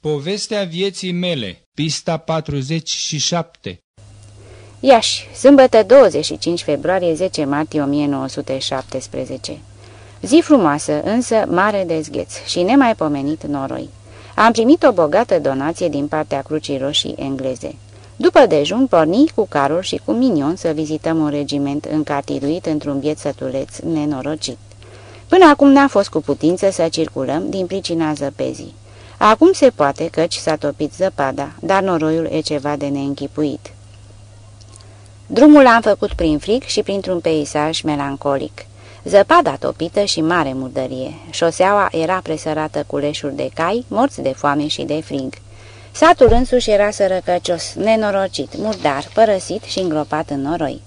Povestea vieții mele, pista 47 Iași, sâmbătă 25 februarie 10 martie 1917 Zi frumoasă, însă mare de zgheț și nemaipomenit noroi. Am primit o bogată donație din partea Crucii Roșii engleze. După dejun, porni cu carul și cu minion să vizităm un regiment încartiruit într-un biet sătuleț nenorocit. Până acum n-a fost cu putință să circulăm din pricina zăpezii. Acum se poate căci s-a topit zăpada, dar noroiul e ceva de neînchipuit. Drumul l-am făcut prin frig și printr-un peisaj melancolic. Zăpada topită și mare murdărie. Șoseaua era presărată cu leșuri de cai, morți de foame și de frig. Satul însuși era sărăcăcios, nenorocit, murdar, părăsit și îngropat în noroi.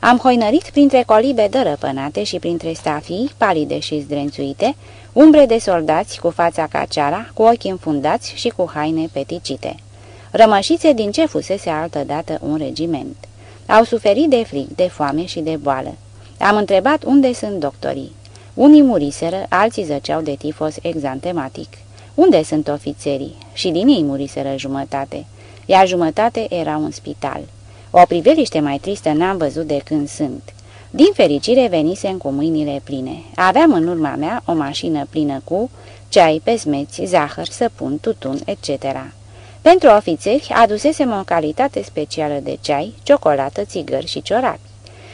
Am hoinărit printre colibe dărăpânate și printre stafii, palide și zdrențuite, umbre de soldați cu fața caceara, cu ochi înfundați și cu haine peticite. Rămășițe din ce fusese altădată un regiment. Au suferit de frig, de foame și de boală. Am întrebat unde sunt doctorii. Unii muriseră, alții zăceau de tifos exantematic. Unde sunt ofițerii? Și din ei muriseră jumătate, iar jumătate era un spital. O priveliște mai tristă n-am văzut de când sunt. Din fericire venisem cu mâinile pline. Aveam în urma mea o mașină plină cu ceai, pesmeți, zahăr, săpun, tutun, etc. Pentru ofițeri adusesem o calitate specială de ceai, ciocolată, țigări și ciorapi.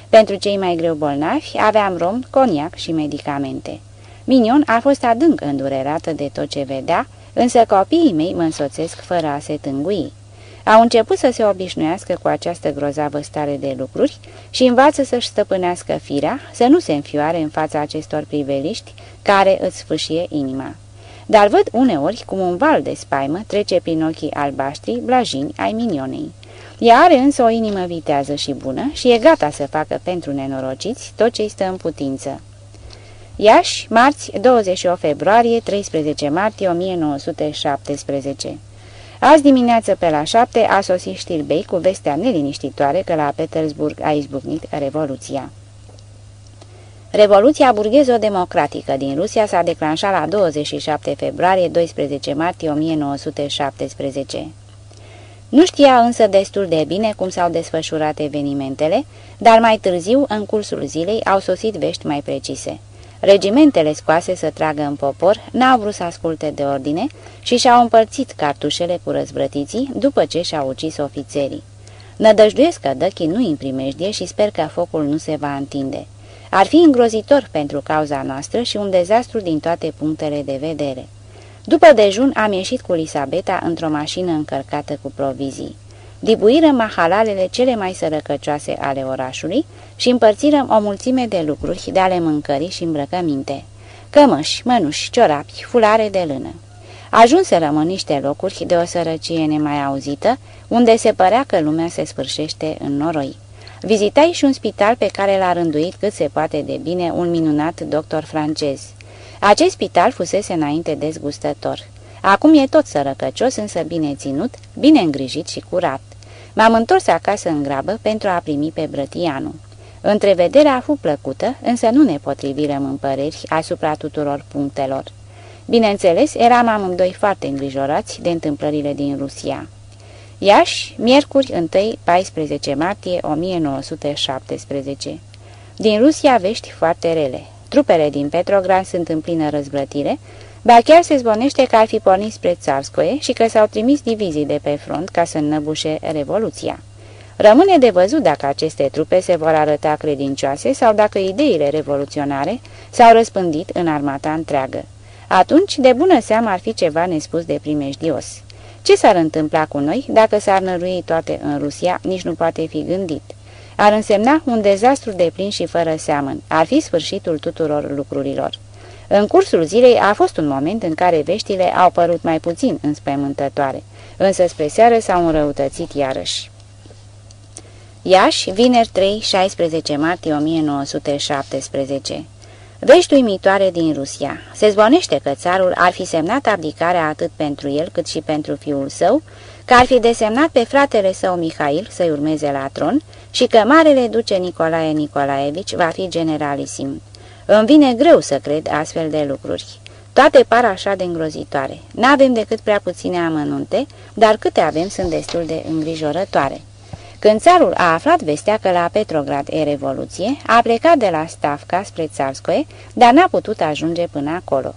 Pentru cei mai greu bolnavi aveam rom, coniac și medicamente. Minion a fost adânc îndurerată de tot ce vedea, însă copiii mei mă însoțesc fără a se tângui. Au început să se obișnuiască cu această grozavă stare de lucruri și învață să-și stăpânească firea, să nu se înfioare în fața acestor priveliști care îți sfâșie inima. Dar văd uneori cum un val de spaimă trece prin ochii albaștri, blajini ai minionei. Ea are însă o inimă vitează și bună și e gata să facă pentru nenorociți tot ce-i stă în putință. Iași, marți, 28 februarie, 13 martie 1917 Azi dimineață pe la șapte a sosit Știrbei cu vestea neliniștitoare că la Petersburg a izbucnit Revoluția. Revoluția burghezo-democratică din Rusia s-a declanșat la 27 februarie-12 martie 1917. Nu știa însă destul de bine cum s-au desfășurat evenimentele, dar mai târziu, în cursul zilei, au sosit vești mai precise. Regimentele scoase să tragă în popor n-au vrut să asculte de ordine și și-au împărțit cartușele cu răzvrătiții după ce și-au ucis ofițerii. Nădăjduiesc că Dăchi nu îi primejdie și sper că focul nu se va întinde. Ar fi îngrozitor pentru cauza noastră și un dezastru din toate punctele de vedere. După dejun am ieșit cu Lisabeta într-o mașină încărcată cu provizii. Dibuirăm mahalalele cele mai sărăcăcioase ale orașului și împărțirăm o mulțime de lucruri de ale mâncării și îmbrăcăminte. Cămăși, mănuși, ciorapi, fulare de lână. Ajunserăm în niște locuri de o sărăcie nemai auzită, unde se părea că lumea se sfârșește în noroi. Vizitai și un spital pe care l-a rânduit cât se poate de bine un minunat doctor francez. Acest spital fusese înainte dezgustător. Acum e tot sărăcăcios, însă bine ținut, bine îngrijit și curat. M-am întors acasă în grabă pentru a primi pe Brătianu. Întrevederea a fost plăcută, însă nu ne potrivirăm în păreri asupra tuturor punctelor. Bineînțeles, eram amândoi foarte îngrijorați de întâmplările din Rusia. Iași, miercuri 1-14 martie 1917 Din Rusia vești foarte rele. Trupele din Petrograd sunt în plină răzvrătire, ba chiar se zvonește că ar fi pornit spre Țarscoe și că s-au trimis divizii de pe front ca să înnăbușe revoluția. Rămâne de văzut dacă aceste trupe se vor arăta credincioase sau dacă ideile revoluționare s-au răspândit în armata întreagă. Atunci, de bună seamă, ar fi ceva nespus de primejdios. Ce s-ar întâmpla cu noi dacă s-ar nărui toate în Rusia, nici nu poate fi gândit. Ar însemna un dezastru de plin și fără seamăn. Ar fi sfârșitul tuturor lucrurilor. În cursul zilei a fost un moment în care veștile au părut mai puțin înspăimântătoare, însă spre seară s-au înrăutățit iarăși. Iași, vineri 3-16 martie 1917 Vești uimitoare din Rusia. Se zvonește că țarul ar fi semnat abdicarea atât pentru el cât și pentru fiul său, că ar fi desemnat pe fratele său Mihail să-i urmeze la tron și că marele duce Nicolae Nicolaevici va fi generalisim. Îmi vine greu să cred astfel de lucruri. Toate par așa de îngrozitoare. N-avem decât prea puține amănunte, dar câte avem sunt destul de îngrijorătoare. Când țarul a aflat vestea că la Petrograd e revoluție, a plecat de la Stavka spre Țarskoe, dar n-a putut ajunge până acolo.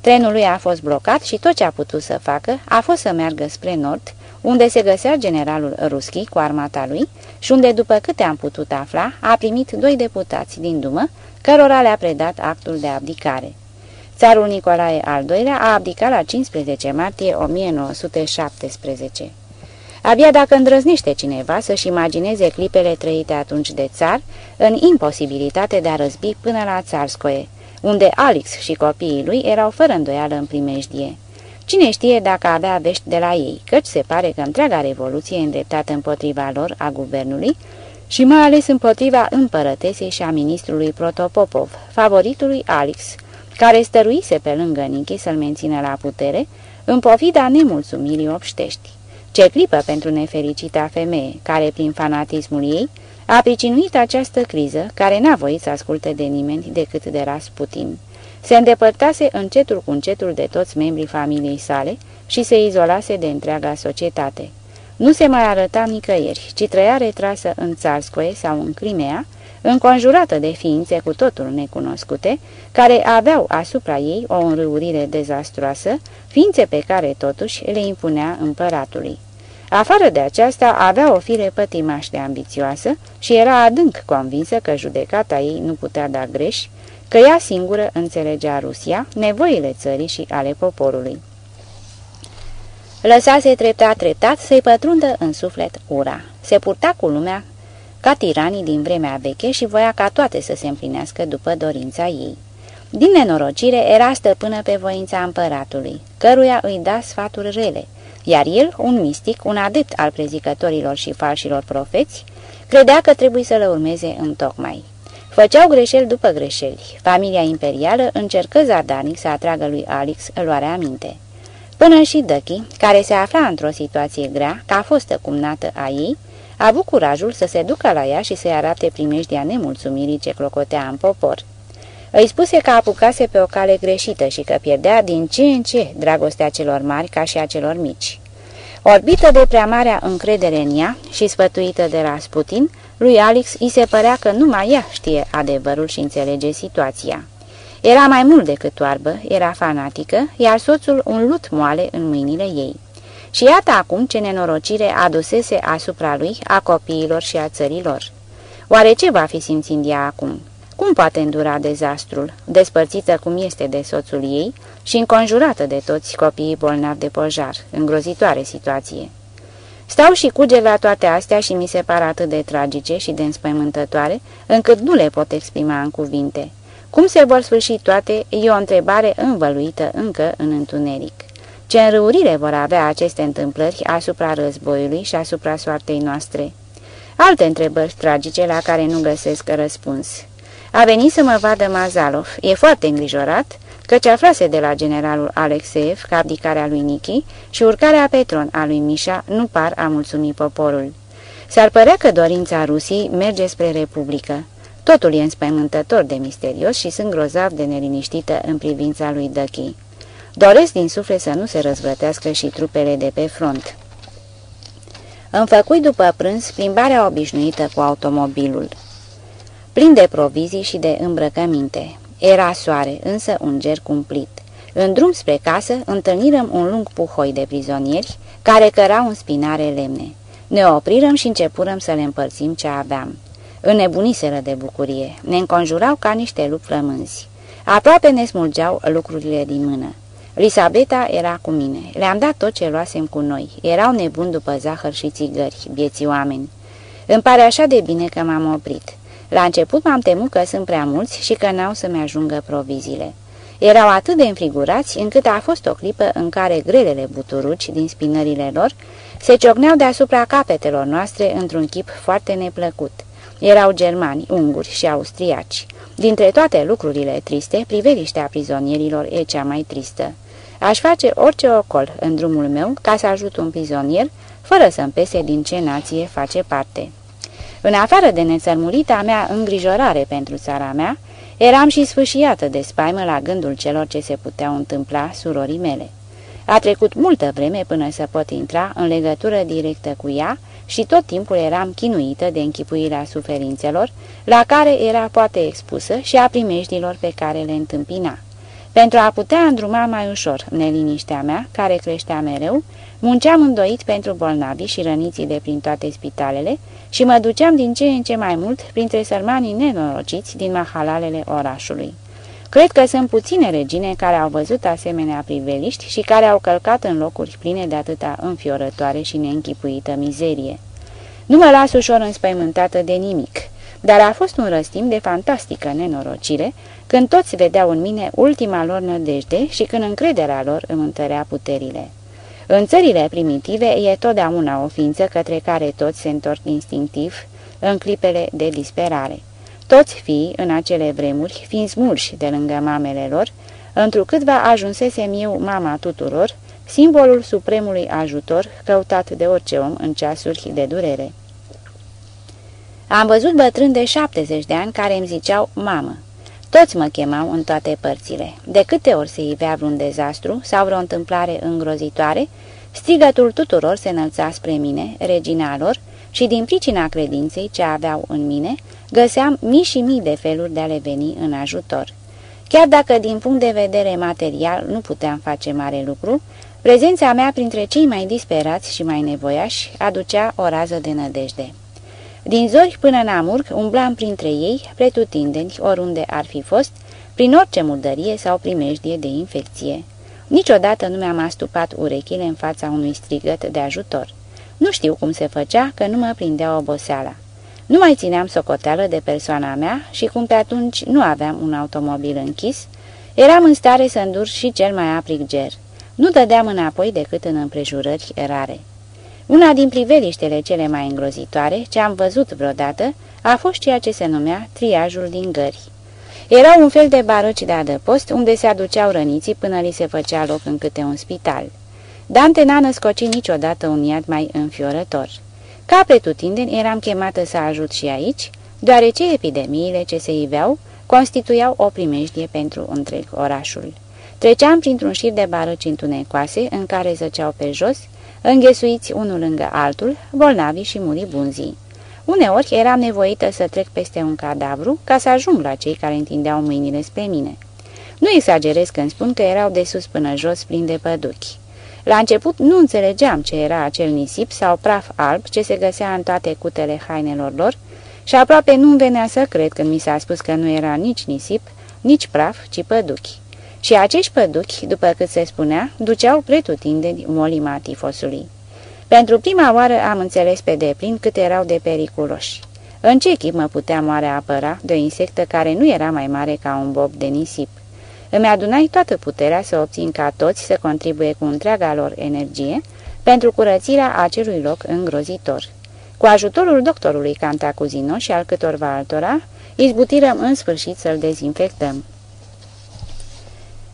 Trenul lui a fost blocat și tot ce a putut să facă a fost să meargă spre nord, unde se găsea generalul Ruschi cu armata lui și unde, după câte am putut afla, a primit doi deputați din Dumă, cărora le-a predat actul de abdicare. Țarul Nicolae al II-lea a abdicat la 15 martie 1917. Abia dacă îndrăznește cineva să-și imagineze clipele trăite atunci de țar, în imposibilitate de a răzbi până la Țarscoe, unde Alex și copiii lui erau fără îndoială în primejdie. Cine știe dacă avea vești de la ei, căci se pare că întreaga revoluție îndreptată împotriva lor a guvernului și mai ales împotriva împărătesei și a ministrului Protopopov, favoritului Alex, care stăruise pe lângă Nichi să-l mențină la putere, în pofida nemulțumirii obștești. Ce clipă pentru nefericita femeie, care prin fanatismul ei a pricinuit această criză, care n-a voit să asculte de nimeni decât de Rasputin. Se îndepărtase încetul cu încetul de toți membrii familiei sale și se izolase de întreaga societate. Nu se mai arăta nicăieri, ci trăia retrasă în Țarscoe sau în Crimea, înconjurată de ființe cu totul necunoscute, care aveau asupra ei o înrăurire dezastroasă, ființe pe care totuși le impunea împăratului. Afară de aceasta, avea o fire pătimaș de ambițioasă și era adânc convinsă că judecata ei nu putea da greș, că ea singură înțelegea Rusia, nevoile țării și ale poporului. Lăsase treptat treptat să-i pătrundă în suflet ura. Se purta cu lumea ca tiranii din vremea veche și voia ca toate să se împlinească după dorința ei. Din nenorocire era stăpână pe voința împăratului, căruia îi da sfaturi rele, iar el, un mistic, un adept al prezicătorilor și falșilor profeți, credea că trebuie să le urmeze în tocmai. Făceau greșeli după greșeli. Familia imperială încercă zadarnic să atragă lui Alex luarea aminte. Până și Dăchi, care se afla într-o situație grea, ca fostă cumnată a ei, a avut curajul să se ducă la ea și să-i arate primejdia nemulțumirii ce clocotea în popor. Îi spuse că apucase pe o cale greșită și că pierdea din ce în ce dragostea celor mari ca și a celor mici. Orbită de prea marea încredere în ea și sfătuită de Rasputin, lui Alex îi se părea că numai ea știe adevărul și înțelege situația. Era mai mult decât oarbă, era fanatică, iar soțul un lut moale în mâinile ei. Și iată acum ce nenorocire adusese asupra lui, a copiilor și a țărilor. Oare ce va fi simțind ea acum? Cum poate îndura dezastrul, despărțită cum este de soțul ei și înconjurată de toți copiii bolnavi de pojar, îngrozitoare situație? Stau și cuge la toate astea și mi se par atât de tragice și de înspăimântătoare, încât nu le pot exprima în cuvinte. Cum se vor sfârși toate, e o întrebare învăluită încă în întuneric. Ce înrăurire vor avea aceste întâmplări asupra războiului și asupra soartei noastre? Alte întrebări tragice la care nu găsesc răspuns. A venit să mă vadă Mazalov. E foarte îngrijorat, căci aflase de la generalul Alexeev că abdicarea lui Nichi și urcarea pe tron a lui Mișa nu par a mulțumi poporul. S-ar părea că dorința Rusiei merge spre Republică. Totul e înspăimântător de misterios și sunt grozav de neliniștită în privința lui Dăchi. Doresc din suflet să nu se răzvrătească și trupele de pe front. Îmi făcui după prânz plimbarea obișnuită cu automobilul. Plin de provizii și de îmbrăcăminte. Era soare, însă un ger cumplit. În drum spre casă întâlnirăm un lung puhoi de prizonieri care cărau în spinare lemne. Ne oprirăm și începurăm să le împărțim ce aveam. Înnebuniseră de bucurie, ne înconjurau ca niște lupi flămânzi. Aproape ne smulgeau lucrurile din mână. Lisabeta era cu mine. Le-am dat tot ce luasem cu noi. Erau nebuni după zahăr și țigări, vieții oameni. Îmi pare așa de bine că m-am oprit. La început m-am temut că sunt prea mulți și că n-au să-mi ajungă proviziile. Erau atât de înfrigurați încât a fost o clipă în care grelele buturuci din spinările lor se ciocneau deasupra capetelor noastre într-un chip foarte neplăcut. Erau germani, unguri și austriaci. Dintre toate lucrurile triste, priveliștea prizonierilor e cea mai tristă. Aș face orice ocol în drumul meu ca să ajut un prizonier, fără să-mi pese din ce nație face parte. În afară de nețărmurita mea îngrijorare pentru țara mea, Eram și sfâșiată de spaimă la gândul celor ce se puteau întâmpla surorii mele. A trecut multă vreme până să pot intra în legătură directă cu ea și tot timpul eram chinuită de închipuirea suferințelor, la care era poate expusă și a primejdilor pe care le întâmpina. Pentru a putea îndruma mai ușor neliniștea mea, care creștea mereu, munceam îndoit pentru bolnavi și răniții de prin toate spitalele și mă duceam din ce în ce mai mult printre sărmanii nenorociți din mahalalele orașului. Cred că sunt puține regine care au văzut asemenea priveliști și care au călcat în locuri pline de atâta înfiorătoare și neînchipuită mizerie. Nu mă las ușor înspăimântată de nimic, dar a fost un răstim de fantastică nenorocire când toți vedeau în mine ultima lor nădejde și când încrederea lor îmi întărea puterile. În țările primitive e totdeauna o ființă către care toți se întorc instinctiv în clipele de disperare. Toți fii, în acele vremuri, fiind smulși de lângă mamele lor, întrucâtva ajunsesem eu mama tuturor, simbolul supremului ajutor căutat de orice om în ceasuri de durere. Am văzut bătrâni de 70 de ani care îmi ziceau mamă. Toți mă chemau în toate părțile. De câte ori se ivea vreun dezastru sau vreo întâmplare îngrozitoare, strigătul tuturor se înălța spre mine, regina lor, și din pricina credinței ce aveau în mine, găseam mii și mii de feluri de a le veni în ajutor. Chiar dacă din punct de vedere material nu puteam face mare lucru, prezența mea printre cei mai disperați și mai nevoiași aducea o rază de nădejde. Din zori până în amurg umblam printre ei, pretutindeni, oriunde ar fi fost, prin orice murdărie sau primejdie de infecție. Niciodată nu mi-am astupat urechile în fața unui strigăt de ajutor. Nu știu cum se făcea că nu mă prindea oboseala. Nu mai țineam socoteală de persoana mea și cum pe atunci nu aveam un automobil închis, eram în stare să îndur și cel mai aprig ger. Nu dădeam înapoi decât în împrejurări rare. Una din priveliștele cele mai îngrozitoare ce am văzut vreodată a fost ceea ce se numea triajul din gări. Era un fel de barăci de adăpost unde se aduceau răniții până li se făcea loc în câte un spital. Dante n-a născocit niciodată un iad mai înfiorător. Ca pretutindeni eram chemată să ajut și aici, deoarece epidemiile ce se iveau constituiau o primejdie pentru întreg orașul. Treceam printr-un șir de barăci întunecoase în care zăceau pe jos, înghesuiți unul lângă altul, bolnavi și muribunzii. Uneori eram nevoită să trec peste un cadavru ca să ajung la cei care întindeau mâinile spre mine. Nu exagerez când spun că erau de sus până jos plini de păduchi. La început nu înțelegeam ce era acel nisip sau praf alb ce se găsea în toate cutele hainelor lor și aproape nu-mi venea să cred când mi s-a spus că nu era nici nisip, nici praf, ci păduchi. Și acești păduchi, după cât se spunea, duceau pretutindeni molima tifosului. Pentru prima oară am înțeles pe deplin cât erau de periculoși. În ce chip mă putea moare apăra de o insectă care nu era mai mare ca un bob de nisip? Îmi adunai toată puterea să obțin ca toți să contribuie cu întreaga lor energie pentru curățirea acelui loc îngrozitor. Cu ajutorul doctorului Cantacuzino și al câtorva altora, izbutirăm în sfârșit să-l dezinfectăm.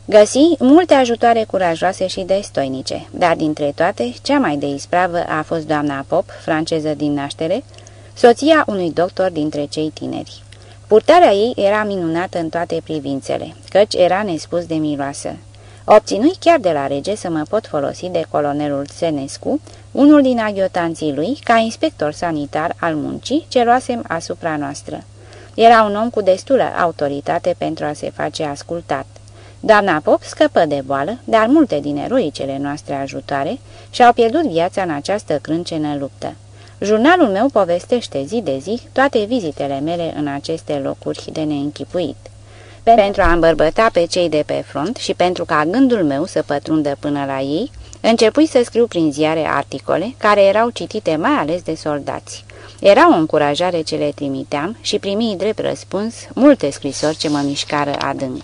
Găsi multe ajutoare curajoase și destoinice, dar dintre toate, cea mai de ispravă a fost doamna Pop, franceză din naștere, soția unui doctor dintre cei tineri. Purtarea ei era minunată în toate privințele, căci era nespus de miroasă. Obținui chiar de la rege să mă pot folosi de colonelul Senescu, unul din aghiotanții lui, ca inspector sanitar al muncii ce luasem asupra noastră. Era un om cu destulă autoritate pentru a se face ascultat. Doamna Pop scăpă de boală, dar multe din eroicele noastre ajutoare și-au pierdut viața în această crâncenă luptă. Jurnalul meu povestește zi de zi toate vizitele mele în aceste locuri de neînchipuit. Pentru a îmbărbăta pe cei de pe front și pentru ca gândul meu să pătrundă până la ei, începui să scriu prin ziare articole care erau citite mai ales de soldați. Era o încurajare ce le trimiteam și primi drept răspuns multe scrisori ce mă mișcară adânc.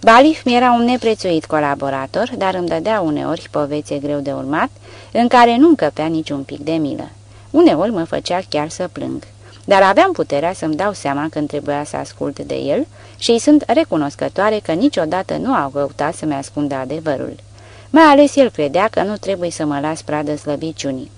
Balif mi era un neprețuit colaborator, dar îmi dădea uneori povețe greu de urmat, în care nu încăpea niciun pic de milă. Uneori mă făcea chiar să plâng, dar aveam puterea să-mi dau seama când trebuia să ascult de el și îi sunt recunoscătoare că niciodată nu au căutat să-mi ascundă adevărul. Mai ales el credea că nu trebuie să mă las pradă slăbiciunii.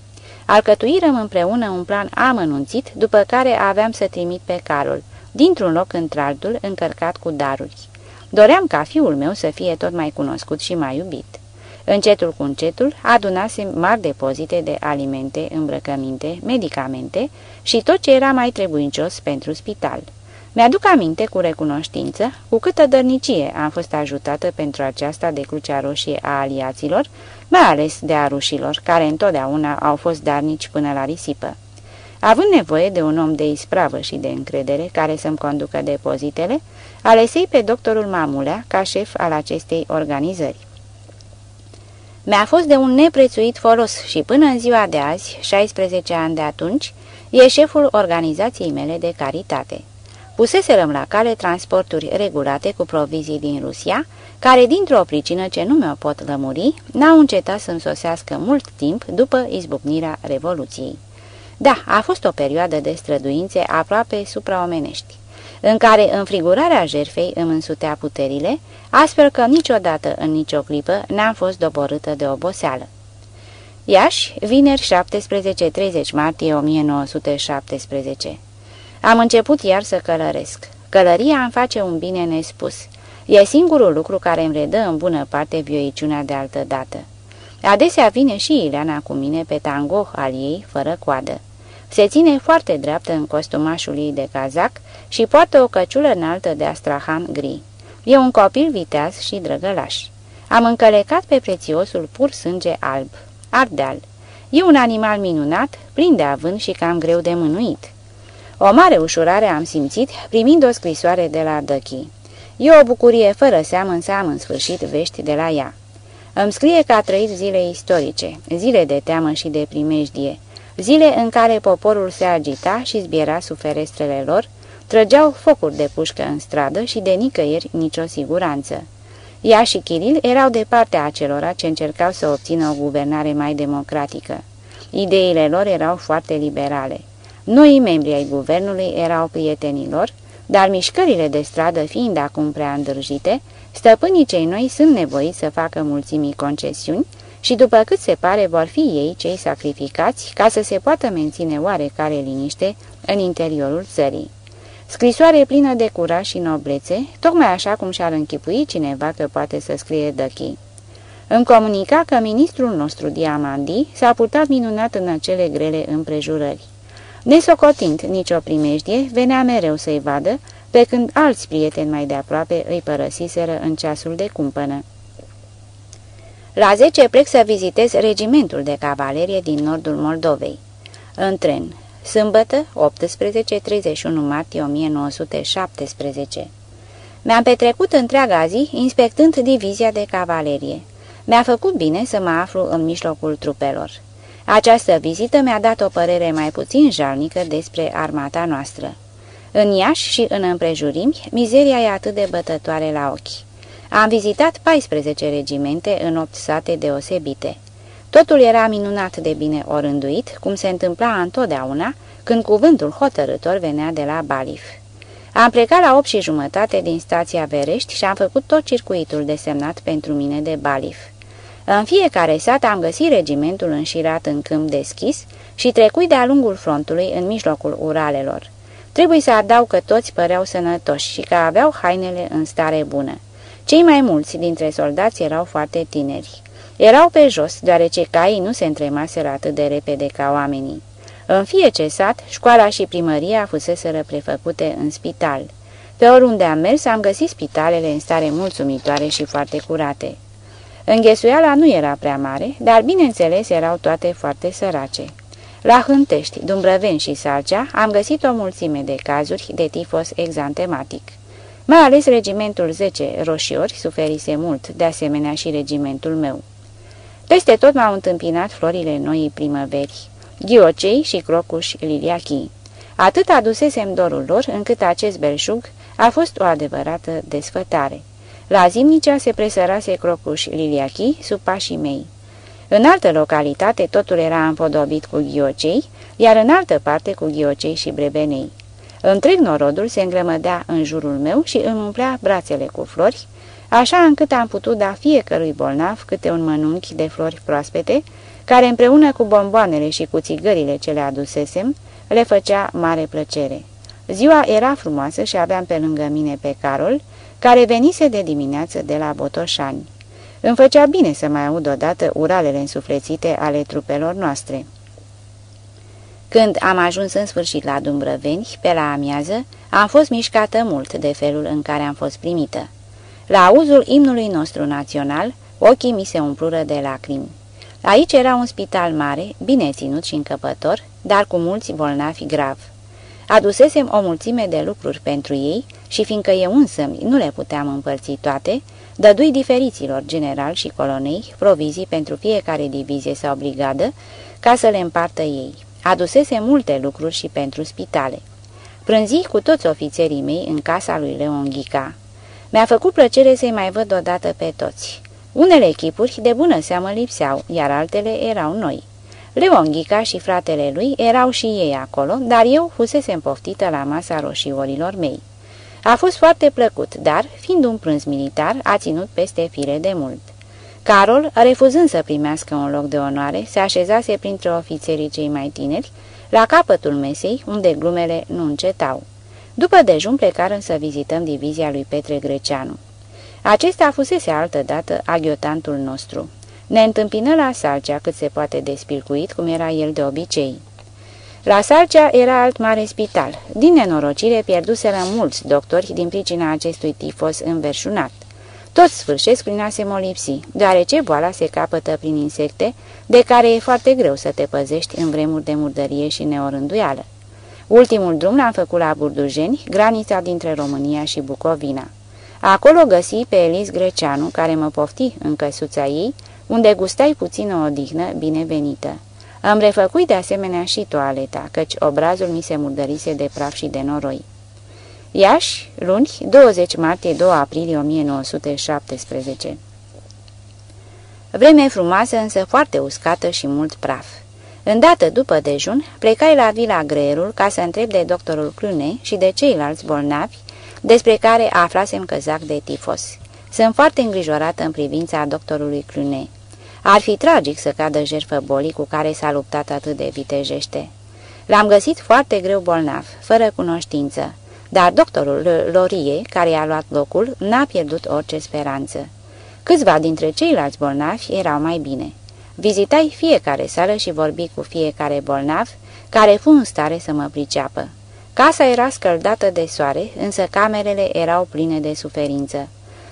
Alcătuirăm împreună un plan amănunțit, după care aveam să trimit pe Carol, dintr-un loc într-altul încărcat cu daruri. Doream ca fiul meu să fie tot mai cunoscut și mai iubit. Încetul cu încetul adunase mari depozite de alimente, îmbrăcăminte, medicamente și tot ce era mai trebuincios pentru spital. Mi-aduc aminte cu recunoștință cu câtă dărnicie am fost ajutată pentru aceasta de Crucea Roșie a aliaților, mai ales de a rușilor, care întotdeauna au fost darnici până la risipă. Având nevoie de un om de ispravă și de încredere care să-mi conducă depozitele, alesei pe doctorul Mamulea ca șef al acestei organizări. Mi-a fost de un neprețuit folos și până în ziua de azi, 16 ani de atunci, e șeful organizației mele de caritate. Puseserăm la cale transporturi regulate cu provizii din Rusia, care, dintr-o pricină ce nu mi-o pot lămuri, n-au încetat să-mi sosească mult timp după izbucnirea Revoluției. Da, a fost o perioadă de străduințe aproape supraomenești, în care înfrigurarea jerfei îmi însutea puterile, astfel că niciodată în nicio clipă n-am fost doborâtă de oboseală. Iași, vineri 17-30 martie 1917 Am început iar să călăresc. Călăria îmi face un bine nespus. E singurul lucru care îmi redă în bună parte vioiciunea de altă dată. Adesea vine și Ileana cu mine pe tango al ei, fără coadă. Se ține foarte dreaptă în costumașul ei de cazac și poartă o căciulă înaltă de astrahan gri. E un copil viteaz și drăgălaș. Am încălecat pe prețiosul pur sânge alb, ardeal. E un animal minunat, plin de avânt și cam greu de mânuit. O mare ușurare am simțit primind o scrisoare de la Dăchi. E o bucurie fără seamă, însă am în sfârșit vești de la ea. Îmi scrie că a trăit zile istorice, zile de teamă și de primejdie, zile în care poporul se agita și zbiera sub ferestrele lor, trăgeau focuri de pușcă în stradă și de nicăieri nicio siguranță. Ea și Chiril erau de partea acelora ce încercau să obțină o guvernare mai democratică. Ideile lor erau foarte liberale. Noi membri ai guvernului erau prietenii lor, dar mișcările de stradă fiind acum prea îndrăjite, stăpânii cei noi sunt nevoiți să facă mulțimii concesiuni și după cât se pare vor fi ei cei sacrificați ca să se poată menține oarecare liniște în interiorul țării. Scrisoare plină de curaj și noblețe, tocmai așa cum și-ar închipui cineva că poate să scrie Dăchi. Îmi comunica că ministrul nostru Diamandi s-a purtat minunat în acele grele împrejurări. Nesocotind nicio primejdie, venea mereu să-i vadă, pe când alți prieteni mai de aproape îi părăsiseră în ceasul de cumpănă. La 10 plec să vizitez regimentul de cavalerie din nordul Moldovei. În tren. Sâmbătă, 18-31 martie 1917. Mi-am petrecut întreaga zi inspectând divizia de cavalerie. Mi-a făcut bine să mă aflu în mijlocul trupelor. Această vizită mi-a dat o părere mai puțin jalnică despre armata noastră. În Iași și în împrejurimi, mizeria e atât de bătătoare la ochi. Am vizitat 14 regimente în 8 sate deosebite. Totul era minunat de bine orânduit, cum se întâmpla întotdeauna când cuvântul hotărător venea de la Balif. Am plecat la 8 și jumătate din stația Verești și am făcut tot circuitul desemnat pentru mine de Balif. În fiecare sat am găsit regimentul înșirat în câmp deschis și trecui de-a lungul frontului în mijlocul uralelor. Trebuie să adaug că toți păreau sănătoși și că aveau hainele în stare bună. Cei mai mulți dintre soldați erau foarte tineri. Erau pe jos, deoarece caii nu se întremaseră atât de repede ca oamenii. În fiecare sat, școala și primăria fuseseră prefăcute în spital. Pe oriunde am mers, am găsit spitalele în stare mulțumitoare și foarte curate. Înghesuiala nu era prea mare, dar bineînțeles erau toate foarte sărace. La Hântești, Dumbrăven și Salcea am găsit o mulțime de cazuri de tifos exantematic. Mai ales regimentul 10 roșiori suferise mult, de asemenea și regimentul meu. Peste tot m-au întâmpinat florile noii primăveri, ghiocei și crocuși liliachii. Atât adusesem dorul lor, încât acest belșug a fost o adevărată desfătare. La Zimnicea se presărase crocuși liliachii sub pașii mei. În altă localitate totul era împodobit cu ghiocei, iar în altă parte cu ghiocei și brebenei. Întreg norodul se îngrămădea în jurul meu și îmi umplea brațele cu flori, așa încât am putut da fiecărui bolnav câte un mănunchi de flori proaspete, care împreună cu bomboanele și cu țigările ce le adusesem, le făcea mare plăcere. Ziua era frumoasă și aveam pe lângă mine pe Carol, care venise de dimineață de la Botoșani. Îmi făcea bine să mai aud odată uralele însuflețite ale trupelor noastre. Când am ajuns în sfârșit la Dumbrăveni, pe la amiază, am fost mișcată mult de felul în care am fost primită. La auzul imnului nostru național, ochii mi se umplură de lacrimi. Aici era un spital mare, bine ținut și încăpător, dar cu mulți bolnavi grav. Adusesem o mulțime de lucruri pentru ei și fiindcă eu însă nu le puteam împărți toate, dădui diferiților general și colonei provizii pentru fiecare divizie sau brigadă ca să le împartă ei. Adusese multe lucruri și pentru spitale. Prânzi cu toți ofițerii mei în casa lui Leon Ghica. Mi-a făcut plăcere să-i mai văd odată pe toți. Unele echipuri de bună seamă lipseau, iar altele erau noi. Leon Ghica și fratele lui erau și ei acolo, dar eu fusese împoftită la masa roșiorilor mei. A fost foarte plăcut, dar, fiind un prânz militar, a ținut peste fire de mult. Carol, refuzând să primească un loc de onoare, se așezase printre ofițerii cei mai tineri, la capătul mesei, unde glumele nu încetau. După dejun plecarăm să vizităm divizia lui Petre Greceanu. Acesta fusese altădată aghiotantul nostru. Ne întâmpină la Salcea cât se poate despilcuit, cum era el de obicei. La Salcea era alt mare spital. Din nenorocire pierduseră mulți doctori din pricina acestui tifos înverșunat. Toți sfârșesc prin a se molipsi, deoarece boala se capătă prin insecte, de care e foarte greu să te păzești în vremuri de murdărie și neorânduială. Ultimul drum l-am făcut la Burdujeni, granița dintre România și Bucovina. Acolo găsi pe Elis Greceanu, care mă pofti în căsuța ei, unde gustai puțină odihnă binevenită. Îmi refăcui de asemenea și toaleta, căci obrazul mi se murdărise de praf și de noroi. Iași, luni, 20 martie 2 aprilie 1917 Vreme frumoasă, însă foarte uscată și mult praf. Îndată după dejun, plecai la vila Greerul ca să întreb de doctorul Clune și de ceilalți bolnavi, despre care aflasem că zac de tifos. Sunt foarte îngrijorată în privința doctorului Clune. Ar fi tragic să cadă jertfă bolii cu care s-a luptat atât de vitejește. L-am găsit foarte greu bolnav, fără cunoștință, dar doctorul Lorie, care i-a luat locul, n-a pierdut orice speranță. Câțiva dintre ceilalți bolnavi erau mai bine. Vizitai fiecare sală și vorbi cu fiecare bolnav, care fu în stare să mă priceapă. Casa era scăldată de soare, însă camerele erau pline de suferință.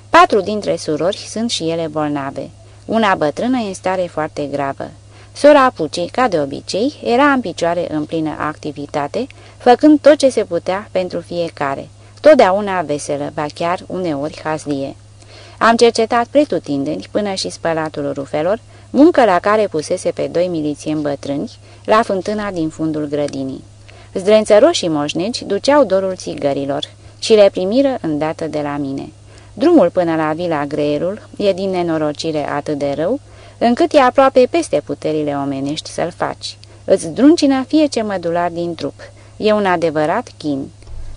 Patru dintre surori sunt și ele bolnave. Una bătrână în stare foarte gravă. Sora Apucii, ca de obicei, era în picioare în plină activitate, făcând tot ce se putea pentru fiecare, totdeauna veselă, ba chiar uneori hazlie. Am cercetat pretutindeni până și spălatul rufelor, muncă la care pusese pe doi milițieni bătrâni, la fântâna din fundul grădinii. Zdrențăroșii moșneci duceau dorul țigărilor și le primiră îndată de la mine. Drumul până la vila Greierul e din nenorocire atât de rău, încât e aproape peste puterile omenești să-l faci. Îți druncină fie ce mădular din trup. E un adevărat chin.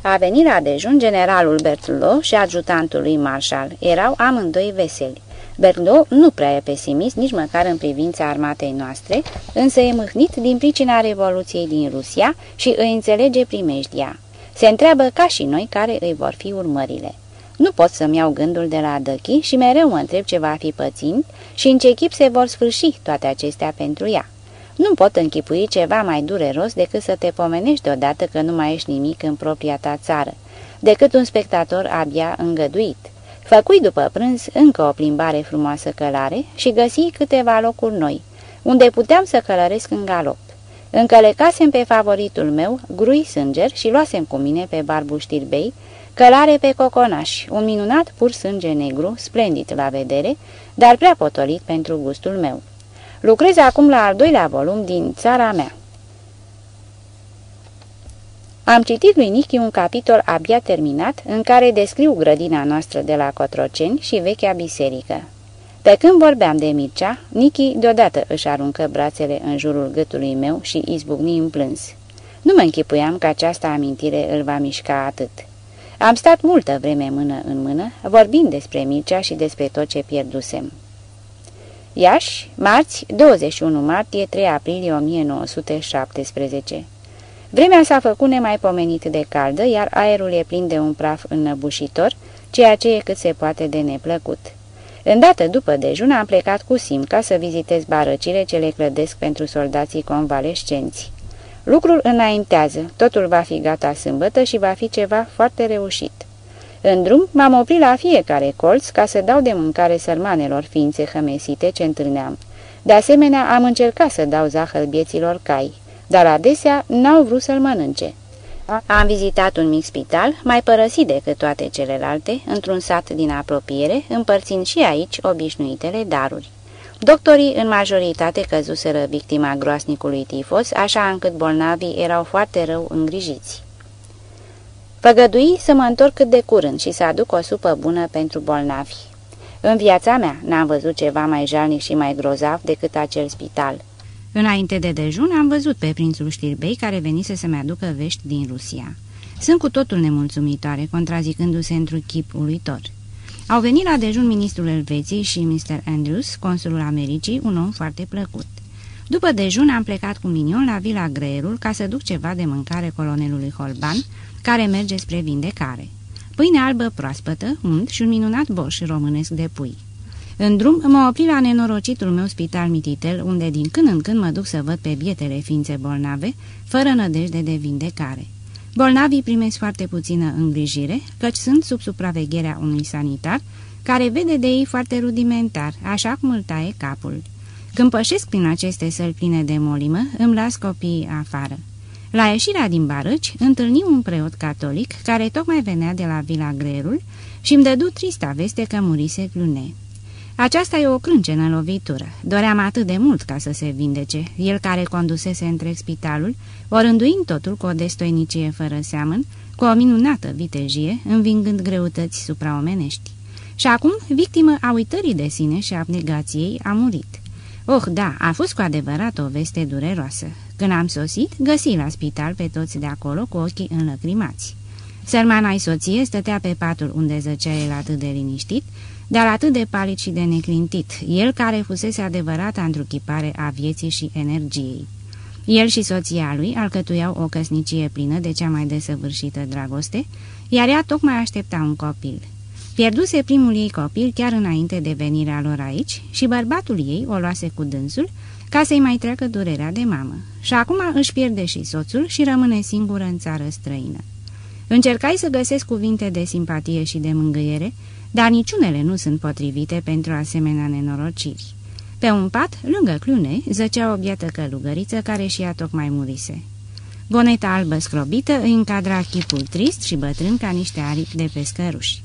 A venit la dejun generalul Bertlo și adjutantul lui Marshall. Erau amândoi veseli. Bertlo nu prea e pesimist nici măcar în privința armatei noastre, însă e mâhnit din pricina Revoluției din Rusia și îi înțelege primejdia. Se întreabă ca și noi care îi vor fi urmările. Nu pot să-mi iau gândul de la Dăchi și mereu mă întreb ce va fi pățind și în ce chip se vor sfârși toate acestea pentru ea. Nu pot închipui ceva mai dureros decât să te pomenești deodată că nu mai ești nimic în propria ta țară, decât un spectator abia îngăduit. Făcui după prânz încă o plimbare frumoasă călare și găsi câteva locuri noi, unde puteam să călăresc în galop. Încălecasem pe favoritul meu, grui sânger și luasem cu mine pe barbu știrbei, Călare pe coconaș, un minunat pur sânge negru, splendid la vedere, dar prea potolit pentru gustul meu. Lucrez acum la al doilea volum din Țara mea. Am citit lui Nichi un capitol abia terminat în care descriu grădina noastră de la Cotroceni și vechea biserică. Pe când vorbeam de Mircea, Nichi deodată își aruncă brațele în jurul gâtului meu și izbucni în plâns. Nu mă închipuiam că această amintire îl va mișca atât. Am stat multă vreme mână în mână, vorbind despre Mircea și despre tot ce pierdusem. Iași, marți, 21 martie, 3 aprilie 1917 Vremea s-a făcut nemaipomenit de caldă, iar aerul e plin de un praf înnăbușitor, ceea ce e cât se poate de neplăcut. Îndată după dejun am plecat cu Sim ca să vizitez barăcile ce le clădesc pentru soldații convalescenți. Lucrul înaintează, totul va fi gata sâmbătă și va fi ceva foarte reușit. În drum m-am oprit la fiecare colț ca să dau de mâncare sărmanelor ființe hămesite ce întâlneam. De asemenea, am încercat să dau zahăr bieților cai, dar adesea n-au vrut să-l mănânce. Am vizitat un mic spital, mai părăsit decât toate celelalte, într-un sat din apropiere, împărțind și aici obișnuitele daruri. Doctorii în majoritate căzuseră victima groasnicului tifos, așa încât bolnavii erau foarte rău îngrijiți. Făgădui să mă întorc cât de curând și să aduc o supă bună pentru bolnavi. În viața mea n-am văzut ceva mai jalnic și mai grozav decât acel spital. Înainte de dejun am văzut pe prințul Știrbei care venise să-mi aducă vești din Rusia. Sunt cu totul nemulțumitoare, contrazicându-se într-un chip uluitor. Au venit la dejun ministrul Elveției și Mr. Andrews, consulul Americii, un om foarte plăcut. După dejun am plecat cu Minion la Vila Greerul ca să duc ceva de mâncare colonelului Holban, care merge spre vindecare. Pâine albă proaspătă, unt și un minunat boș românesc de pui. În drum mă opri la nenorocitul meu spital Mititel, unde din când în când mă duc să văd pe bietele ființe bolnave, fără nădejde de vindecare. Bolnavii primesc foarte puțină îngrijire, căci sunt sub supravegherea unui sanitar, care vede de ei foarte rudimentar, așa cum îl taie capul. Când pășesc prin aceste săli pline de molimă, îmi las copiii afară. La ieșirea din barăci, întâlni un preot catolic, care tocmai venea de la Vila Grerul și îmi dădu trista veste că murise Clune. Aceasta e o crâncenă lovitură. Doream atât de mult ca să se vindece, el care condusese întreg spitalul, orânduind totul cu o destoinicie fără seamăn, cu o minunată vitejie, învingând greutăți supraomenești. Și acum, victimă a uitării de sine și a abnegației, a murit. Oh, da, a fost cu adevărat o veste dureroasă. Când am sosit, găsi la spital pe toți de acolo cu ochii înlăcrimați. Sărmana-i soție stătea pe patul unde zăcea el atât de liniștit, dar atât de palid și de neclintit, el care fusese adevărata întruchipare a vieții și energiei. El și soția lui alcătuiau o căsnicie plină de cea mai desăvârșită dragoste, iar ea tocmai aștepta un copil. Pierduse primul ei copil chiar înainte de venirea lor aici și bărbatul ei o luase cu dânsul ca să-i mai treacă durerea de mamă. Și acum își pierde și soțul și rămâne singură în țară străină. Încercai să găsesc cuvinte de simpatie și de mângâiere, dar niciunele nu sunt potrivite pentru asemenea nenorociri. Pe un pat, lângă clune, zăcea o biată călugăriță care și ea tocmai murise. Boneta albă scrobită îi încadra chipul trist și bătrân ca niște aripi de pescăruși.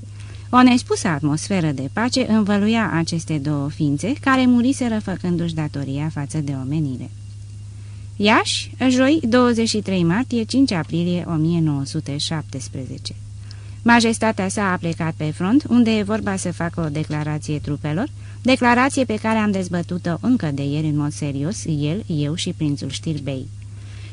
O nespusă atmosferă de pace învăluia aceste două ființe care muriseră făcându-și datoria față de omenire. Iași, joi 23 martie 5 aprilie 1917 Majestatea sa a plecat pe front, unde e vorba să facă o declarație trupelor, declarație pe care am dezbătut-o încă de ieri în mod serios, el, eu și prințul Știrbei.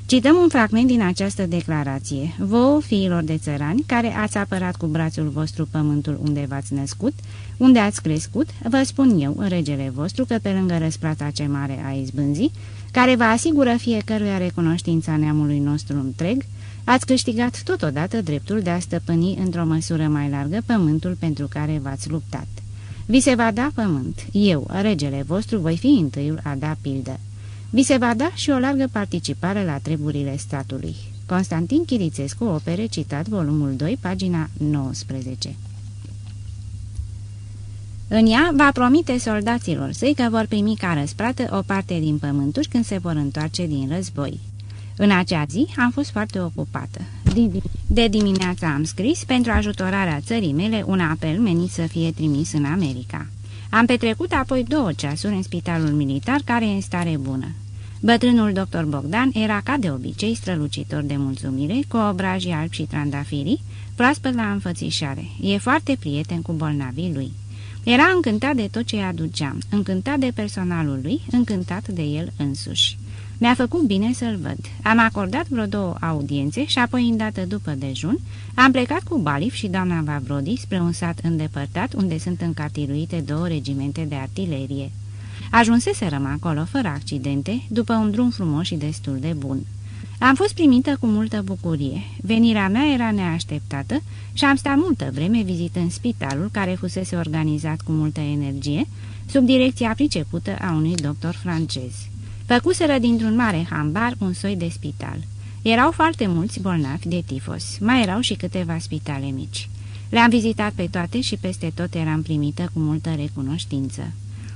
Cităm un fragment din această declarație. Vouă, fiilor de țărani, care ați apărat cu brațul vostru pământul unde v-ați născut, unde ați crescut, vă spun eu, regele vostru, că pe lângă răsplata ce mare a izbânzii, care vă asigură fiecăruia recunoștința neamului nostru întreg, ați câștigat totodată dreptul de a stăpâni într-o măsură mai largă pământul pentru care v-ați luptat. Vi se va da pământ. Eu, regele vostru, voi fi întâiul a da pildă. Vi se va da și o largă participare la treburile statului. Constantin Chirițescu, opere citat, volumul 2, pagina 19. În ea va promite soldaților săi că vor primi ca răsprată o parte din pământuri când se vor întoarce din război. În acea zi am fost foarte ocupată. De dimineața am scris pentru ajutorarea țării mele un apel menit să fie trimis în America. Am petrecut apoi două ceasuri în spitalul militar care e în stare bună. Bătrânul doctor Bogdan era ca de obicei strălucitor de mulțumire, cu obrajii albi și trandafirii, proaspăt la înfățișare. E foarte prieten cu bolnavii lui. Era încântat de tot ce îi aduceam, încântat de personalul lui, încântat de el însuși. Mi-a făcut bine să-l văd. Am acordat vreo două audiențe și apoi, îndată după dejun, am plecat cu Balif și doamna Vavrodi spre un sat îndepărtat unde sunt încartiruite două regimente de artilerie. Ajunseserăm acolo fără accidente, după un drum frumos și destul de bun. Am fost primită cu multă bucurie. Venirea mea era neașteptată și am stat multă vreme vizitând spitalul care fusese organizat cu multă energie, sub direcția pricepută a unui doctor francez. Făcuseră dintr-un mare hambar un soi de spital. Erau foarte mulți bolnavi de tifos, mai erau și câteva spitale mici. Le-am vizitat pe toate și peste tot eram primită cu multă recunoștință.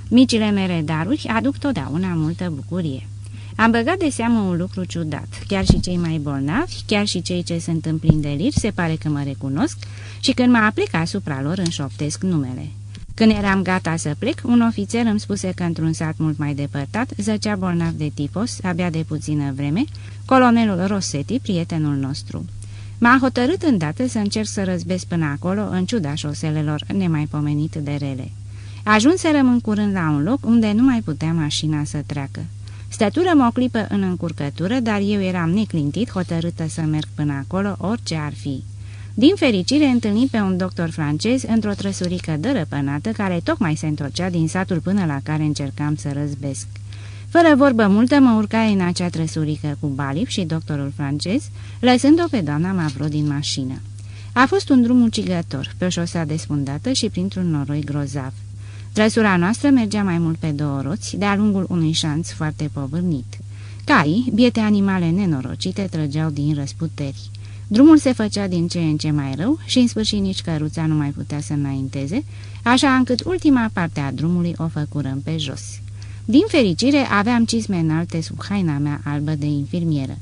Micile mele daruri aduc totdeauna multă bucurie. Am băgat de seamă un lucru ciudat. Chiar și cei mai bolnavi, chiar și cei ce sunt în plin delir, se pare că mă recunosc și când mă aplic asupra lor înșoptesc numele. Când eram gata să plec, un ofițer îmi spuse că într-un sat mult mai depărtat zăcea bolnav de tipos, abia de puțină vreme, colonelul Rossetti, prietenul nostru. M-a hotărât îndată să încerc să răzbesc până acolo, în ciuda șoselelor nemaipomenit de rele. Ajuns să rămân curând la un loc unde nu mai putea mașina să treacă. Stăturăm o clipă în încurcătură, dar eu eram neclintit, hotărâtă să merg până acolo, orice ar fi. Din fericire, întâlni pe un doctor francez într-o trăsurică dărăpânată care tocmai se întorcea din satul până la care încercam să răzbesc. Fără vorbă multă, mă urcai în acea trăsurică cu Balip și doctorul francez, lăsând-o pe doamna Mavro din mașină. A fost un drum ucigător, pe o șosea desfundată și printr-un noroi grozav. Trăsura noastră mergea mai mult pe două roți, de-a lungul unui șanț foarte povârnit. Cai, biete animale nenorocite, trăgeau din răsputeri. Drumul se făcea din ce în ce mai rău și în sfârșit nici căruța nu mai putea să înainteze, așa încât ultima parte a drumului o făcurăm pe jos. Din fericire aveam cizme înalte sub haina mea albă de infirmieră.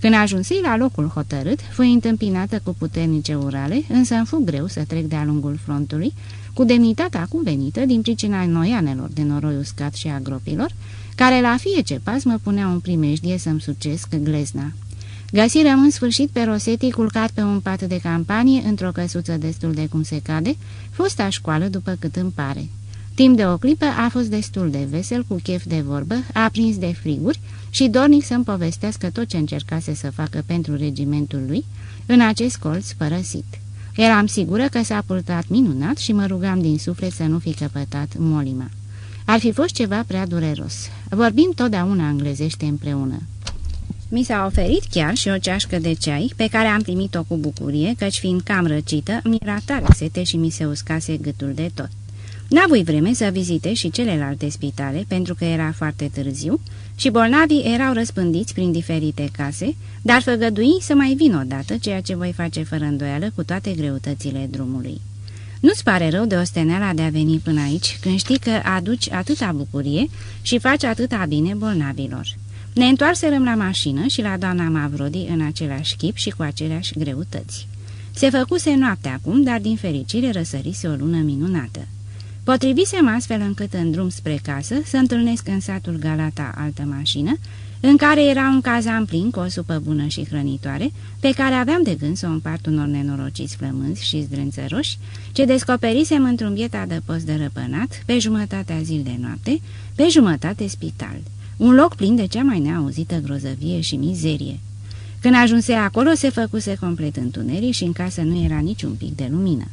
Când ajunsei la locul hotărât, fui întâmpinată cu puternice urale, însă îmi fu greu să trec de-a lungul frontului, cu demnitatea cuvenită din pricina noianelor de noroi uscat și a gropilor, care la fie ce pas mă puneau în primejdie să-mi sucesc glezna. Găsirăm în sfârșit pe Rosetti culcat pe un pat de campanie într-o căsuță destul de cum se cade, fosta școală după cât îmi pare. Timp de o clipă a fost destul de vesel, cu chef de vorbă, aprins de friguri și dornic să-mi povestească tot ce încercase să facă pentru regimentul lui în acest colț părăsit. Eram sigură că s-a purtat minunat și mă rugam din suflet să nu fi căpătat molima. Ar fi fost ceva prea dureros. Vorbim totdeauna englezește împreună. Mi s-a oferit chiar și o ceașcă de ceai, pe care am primit-o cu bucurie, căci fiind cam răcită, mi era tare sete și mi se uscase gâtul de tot. N-avui vreme să vizite și celelalte spitale, pentru că era foarte târziu și bolnavii erau răspândiți prin diferite case, dar făgădui să mai vin odată, ceea ce voi face fără îndoială cu toate greutățile drumului. Nu-ți pare rău de osteneala de a veni până aici, când știi că aduci atâta bucurie și faci atâta bine bolnavilor. Ne întoarserăm la mașină și la doamna Mavrodi în același chip și cu aceleași greutăți. Se făcuse noapte acum, dar din fericire răsărise o lună minunată. Potrivisem astfel încât în drum spre casă să întâlnesc în satul Galata altă mașină, în care era un cazan plin cu o supă bună și hrănitoare, pe care aveam de gând să o împart unor nenorociți flămânzi și zdrânțăroși, ce descoperisem într-un biet adăpost de răpânat, pe jumătatea zil de noapte, pe jumătate spital. Un loc plin de cea mai neauzită grozăvie și mizerie. Când ajunse acolo, se făcuse complet întuneric și în casă nu era niciun pic de lumină.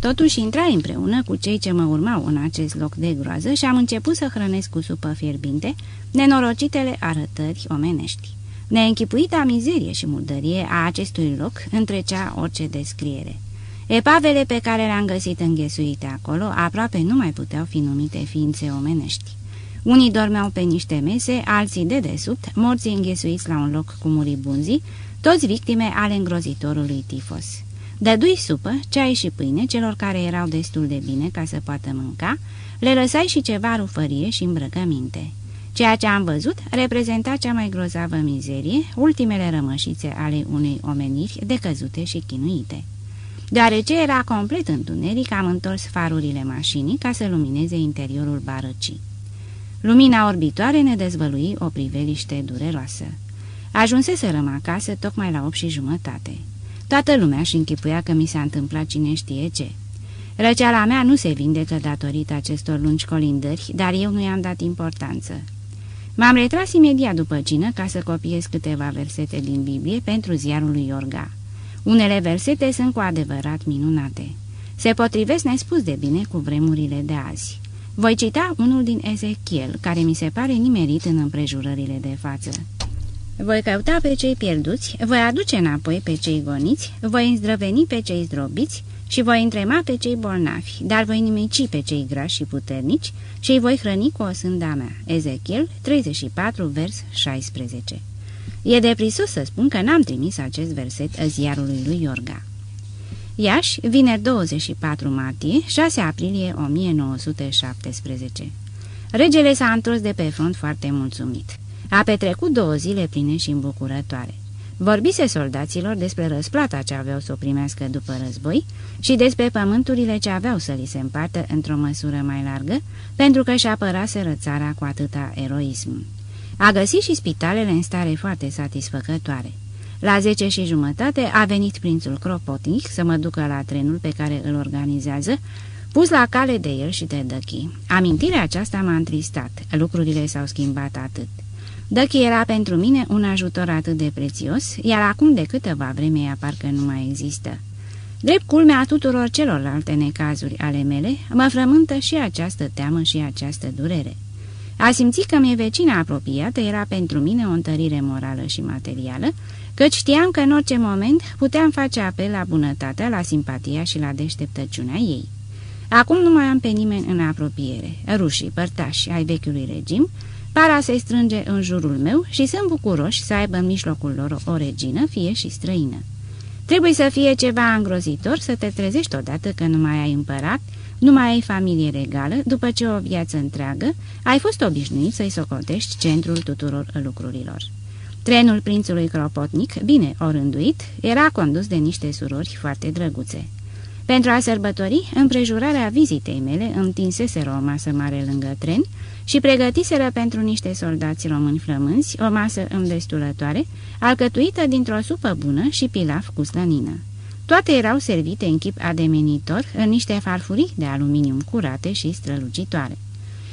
Totuși intrai împreună cu cei ce mă urmau în acest loc de groază și am început să hrănesc cu supă fierbinte nenorocitele arătări omenești. Neînchipuita mizerie și murdărie a acestui loc întrecea orice descriere. Epavele pe care le-am găsit înghesuite acolo aproape nu mai puteau fi numite ființe omenești. Unii dormeau pe niște mese, alții de desubt, morții înghesuiți la un loc cu muribunzii, toți victime ale îngrozitorului tifos. Dădui supă, ceai și pâine celor care erau destul de bine ca să poată mânca, le lăsai și ceva rufărie și îmbrăcăminte. Ceea ce am văzut reprezenta cea mai grozavă mizerie, ultimele rămășițe ale unei omeniri decăzute și chinuite. Deoarece era complet întuneric, am întors farurile mașinii ca să lumineze interiorul barăcii. Lumina orbitoare ne dezvălui o priveliște dureroasă. Ajunseserăm acasă tocmai la 8 și jumătate. Toată lumea și închipuia că mi s-a întâmplat cine știe ce. Răceala mea nu se vindecă datorită acestor lungi colindări, dar eu nu i-am dat importanță. M-am retras imediat după cină ca să copiez câteva versete din Biblie pentru ziarul lui Iorga. Unele versete sunt cu adevărat minunate. Se potrivesc nespus de bine cu vremurile de azi. Voi cita unul din Ezechiel, care mi se pare nimerit în împrejurările de față. Voi căuta pe cei pierduți, voi aduce înapoi pe cei goniți, voi îndrăveni pe cei zdrobiți și voi întrema pe cei bolnavi, dar voi nimici pe cei grași și puternici și îi voi hrăni cu o sânda mea. Ezechiel 34, vers 16 E de prisos să spun că n-am trimis acest verset ziarului lui Iorga. Iași, vineri 24 martie, 6 aprilie 1917 Regele s-a întors de pe front foarte mulțumit. A petrecut două zile pline și îmbucurătoare. Vorbise soldaților despre răsplata ce aveau să o primească după război și despre pământurile ce aveau să li se împartă într-o măsură mai largă, pentru că și apăraseră țara cu atâta eroism. A găsit și spitalele în stare foarte satisfăcătoare. La zece și jumătate a venit prințul Cropotnic să mă ducă la trenul pe care îl organizează, pus la cale de el și de Dăchi. Amintirea aceasta m-a întristat, lucrurile s-au schimbat atât. Dăchi era pentru mine un ajutor atât de prețios, iar acum de câteva vreme ea parcă nu mai există. Drept culmea tuturor celorlalte necazuri ale mele, mă frământă și această teamă și această durere. A simți că mi-e vecina apropiată era pentru mine o întărire morală și materială, căci știam că în orice moment puteam face apel la bunătatea, la simpatia și la deșteptăciunea ei. Acum nu mai am pe nimeni în apropiere. Rușii, părtași ai vechiului regim, para se strânge în jurul meu și sunt bucuroși să aibă în mijlocul lor o regină, fie și străină. Trebuie să fie ceva îngrozitor să te trezești odată că nu mai ai împărat, nu mai ai familie regală, după ce o viață întreagă ai fost obișnuit să-i socotești centrul tuturor lucrurilor. Trenul prințului Cropotnic, bine orânduit, era condus de niște surori foarte drăguțe. Pentru a sărbători, împrejurarea vizitei mele întinseseră o masă mare lângă tren și pregătiseră pentru niște soldați români flămânzi o masă îndestulătoare, alcătuită dintr-o supă bună și pilaf cu slănină. Toate erau servite în chip ademenitor în niște farfurii de aluminium curate și strălucitoare.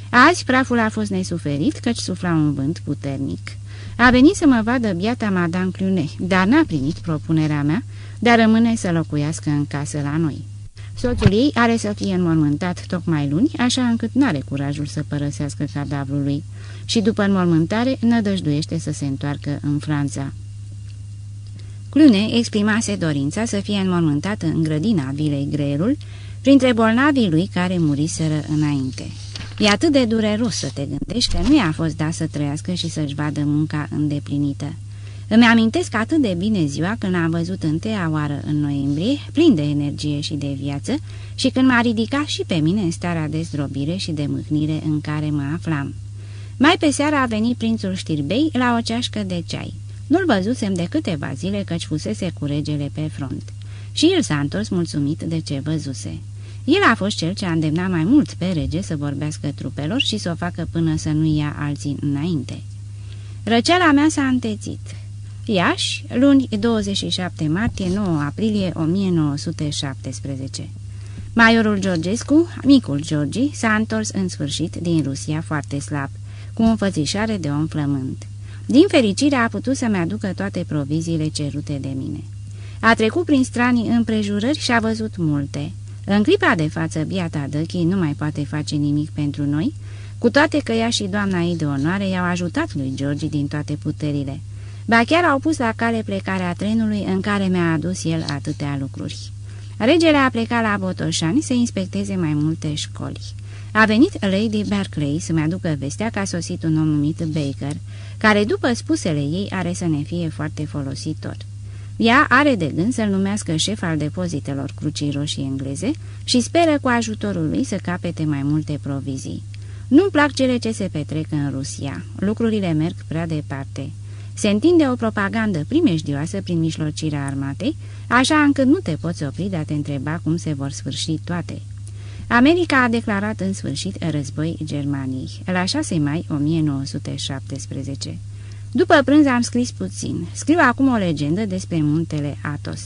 Azi praful a fost nesuferit, căci sufla un vânt puternic. A venit să mă vadă biata Madame Clune, dar n-a primit propunerea mea, dar rămâne să locuiască în casă la noi. Soțul ei are să fie înmormântat tocmai luni, așa încât n-are curajul să părăsească cadavrul lui și după înmormântare nădăjduiește să se întoarcă în Franța. Clune exprimase dorința să fie înmormântat în grădina vilei Greerul, printre bolnavii lui care muriseră înainte. E atât de dureros să te gândești că nu i-a fost dat să trăiască și să-și vadă munca îndeplinită. Îmi amintesc atât de bine ziua când am văzut întâia oară în noiembrie, plin de energie și de viață, și când m-a ridicat și pe mine în starea de zdrobire și de mâhnire în care mă aflam. Mai pe seara a venit prințul Știrbei la o ceașcă de ceai. Nu-l văzusem de câteva zile căci fusese cu regele pe front. Și el s-a întors mulțumit de ce văzuse. El a fost cel ce a îndemnat mai mult pe rege să vorbească trupelor și să o facă până să nu ia alții înainte. Răceala mea s-a întețit. Iași, luni 27 martie 9 aprilie 1917 Maiorul Georgescu, micul Georgi, s-a întors în sfârșit din Rusia foarte slab, cu o înfățișare de om flământ. Din fericire a putut să-mi aducă toate proviziile cerute de mine. A trecut prin stranii împrejurări și a văzut multe. În clipa de față, biata Dăchi nu mai poate face nimic pentru noi, cu toate că ea și doamna ei de onoare i-au ajutat lui Georgi din toate puterile. Ba chiar au pus la cale plecarea trenului în care mi-a adus el atâtea lucruri. Regele a plecat la Botoșani să inspecteze mai multe școli. A venit Lady Berkeley să-mi aducă vestea că a sosit un om numit Baker, care, după spusele ei, are să ne fie foarte folositor. Ea are de gând să-l numească șef al depozitelor Crucii Roșii engleze și speră cu ajutorul lui să capete mai multe provizii. Nu-mi plac cele ce se petrec în Rusia. Lucrurile merg prea departe. Se întinde o propagandă primejdioasă prin mijlocirea armatei, așa încât nu te poți opri de a te întreba cum se vor sfârși toate. America a declarat în sfârșit război Germaniei, la 6 mai 1917. După prânz am scris puțin. Scriu acum o legendă despre muntele Atos.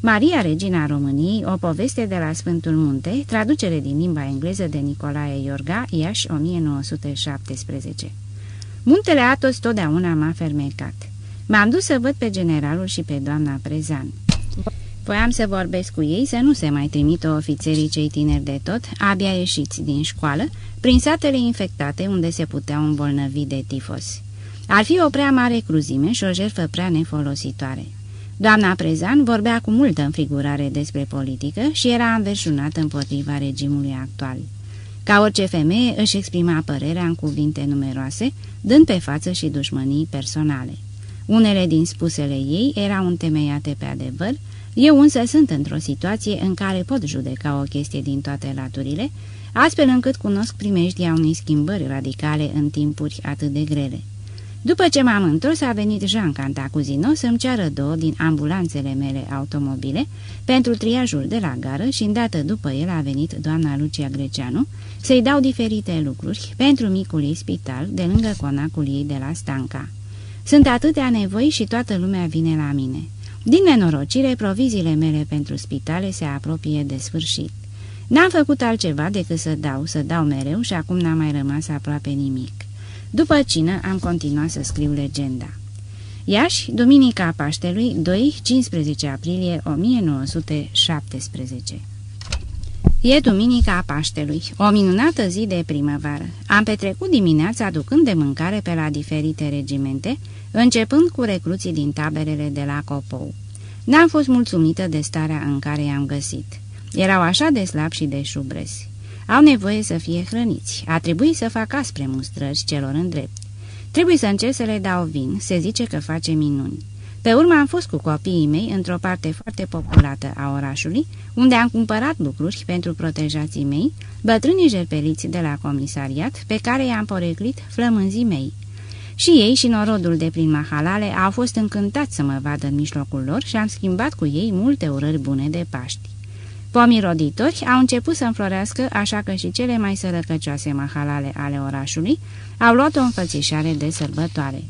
Maria Regina României, o poveste de la Sfântul Munte, traducere din limba engleză de Nicolae Iorga, Iași 1917. Muntele Atos totdeauna m-a fermecat. M-am dus să văd pe generalul și pe doamna Prezan. Voiam să vorbesc cu ei să nu se mai trimită ofițerii cei tineri de tot, abia ieșiți din școală, prin satele infectate unde se puteau îmbolnăvi de tifos. Ar fi o prea mare cruzime și o jertfă prea nefolositoare. Doamna Prezan vorbea cu multă înfrigurare despre politică și era înverșunată împotriva regimului actual. Ca orice femeie își exprima părerea în cuvinte numeroase, dând pe față și dușmănii personale. Unele din spusele ei erau întemeiate pe adevăr, eu însă sunt într-o situație în care pot judeca o chestie din toate laturile, astfel încât cunosc primejdia unei schimbări radicale în timpuri atât de grele. După ce m-am întors, a venit Jean Cantacuzino să-mi ceară două din ambulanțele mele automobile pentru triajul de la gară și îndată după el a venit doamna Lucia Greceanu să-i dau diferite lucruri pentru micul ei spital de lângă conacul ei de la Stanca. Sunt atâtea nevoi și toată lumea vine la mine. Din nenorocire, proviziile mele pentru spitale se apropie de sfârșit. N-am făcut altceva decât să dau, să dau mereu și acum n-a mai rămas aproape nimic. După cină am continuat să scriu legenda. Iași, Duminica Paștelui, 2-15 aprilie 1917 E Duminica Paștelui, o minunată zi de primăvară. Am petrecut dimineața aducând de mâncare pe la diferite regimente, începând cu recruții din taberele de la Copou. N-am fost mulțumită de starea în care i-am găsit. Erau așa de slabi și de șubrezi. Au nevoie să fie hrăniți. A trebuit să fac aspre mustrări celor îndrept. Trebuie să încerc să le dau vin, se zice că face minuni. Pe urmă am fost cu copiii mei într-o parte foarte populată a orașului, unde am cumpărat lucruri pentru protejații mei, bătrânii jerpeliți de la comisariat, pe care i-am poreclit flămânzii mei. Și ei și norodul de prin Mahalale au fost încântați să mă vadă în mijlocul lor și am schimbat cu ei multe urări bune de Paști. Pomii roditori au început să înflorească, așa că și cele mai sărăcăcioase mahalale ale orașului au luat o înfățișare de sărbătoare.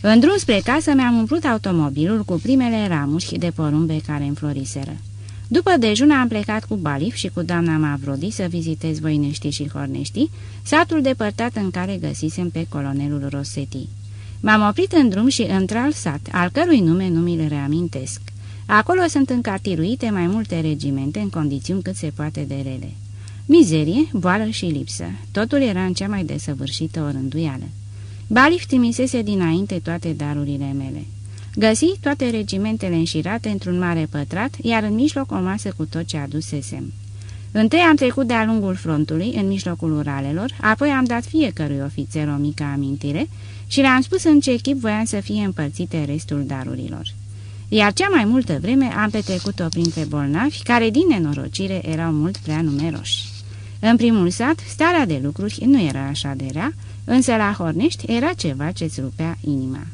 În drum spre casă mi-am umplut automobilul cu primele ramuri de porumbe care înfloriseră. După dejun am plecat cu Balif și cu doamna Mavrodi să vizitez Voinești și Hornești, satul depărtat în care găsisem pe colonelul Rosetti. M-am oprit în drum și într-alt sat, al cărui nume nu mi-l reamintesc. Acolo sunt încartiruite mai multe regimente în condiții cât se poate de rele. Mizerie, boală și lipsă. Totul era în cea mai desăvârșită orânduială. Balif trimisese dinainte toate darurile mele. Găsi toate regimentele înșirate într-un mare pătrat, iar în mijloc o masă cu tot ce adusesem. Întâi am trecut de-a lungul frontului, în mijlocul uralelor, apoi am dat fiecărui ofițer o mică amintire și le-am spus în ce echip voiam să fie împărțite restul darurilor iar cea mai multă vreme am petrecut-o printre bolnavi, care din nenorocire erau mult prea numeroși. În primul sat, starea de lucruri nu era așa de rea, însă la Hornești era ceva ce-ți rupea inima.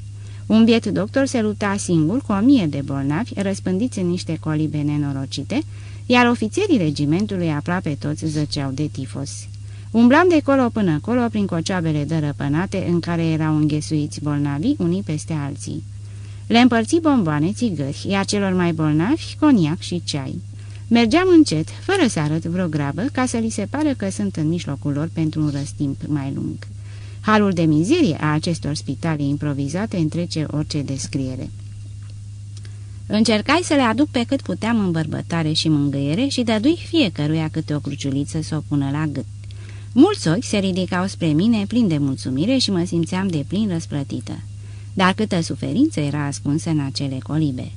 Un biet doctor se lupta singur cu o mie de bolnavi răspândiți în niște colibe nenorocite, iar ofițerii regimentului aproape toți zăceau de tifos. Umblam de colo până colo prin cocioabele dărăpânate în care erau înghesuiți bolnavi unii peste alții. Le împărți bomboane, țigări, iar celor mai bolnavi, coniac și ceai. Mergeam încet, fără să arăt vreo grabă, ca să li se pară că sunt în mijlocul lor pentru un răstimp mai lung. Halul de mizerie a acestor spitale improvizate întrece orice descriere. Încercai să le aduc pe cât puteam în bărbătare și mângâiere și dădui fiecăruia câte o cruciuliță să o pună la gât. Mulți ochi se ridicau spre mine plin de mulțumire și mă simțeam de plin răsplătită dar câtă suferință era ascunsă în acele colibe.